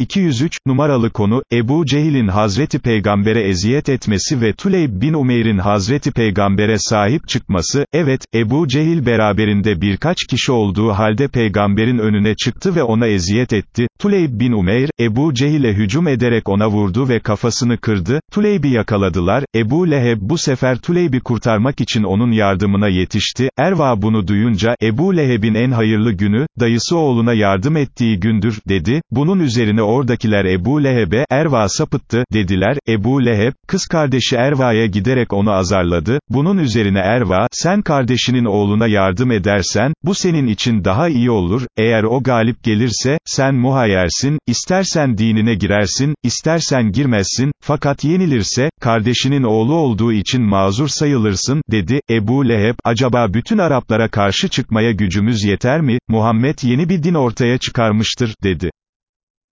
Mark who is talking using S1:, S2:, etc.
S1: 203, numaralı konu, Ebu Cehil'in Hazreti Peygamber'e eziyet etmesi ve Tuleyb bin Umeyr'in Hazreti Peygamber'e sahip çıkması, evet, Ebu Cehil beraberinde birkaç kişi olduğu halde Peygamber'in önüne çıktı ve ona eziyet etti, Tuleyb bin Umeyr, Ebu Cehil'e hücum ederek ona vurdu ve kafasını kırdı, Tuleyb'i yakaladılar, Ebu Leheb bu sefer Tuleyb'i kurtarmak için onun yardımına yetişti, Erva bunu duyunca, Ebu Leheb'in en hayırlı günü, dayısı oğluna yardım ettiği gündür, dedi, bunun üzerine oradakiler Ebu Leheb'e, Erva sapıttı, dediler, Ebu Leheb, kız kardeşi Erva'ya giderek onu azarladı, bunun üzerine Erva, sen kardeşinin oğluna yardım edersen, bu senin için daha iyi olur, eğer o galip gelirse, sen muhayyersin, istersen dinine girersin, istersen girmezsin, fakat yenilirse, kardeşinin oğlu olduğu için mazur sayılırsın, dedi, Ebu Leheb, acaba bütün Araplara karşı çıkmaya gücümüz yeter mi, Muhammed yeni bir din ortaya çıkarmıştır, dedi.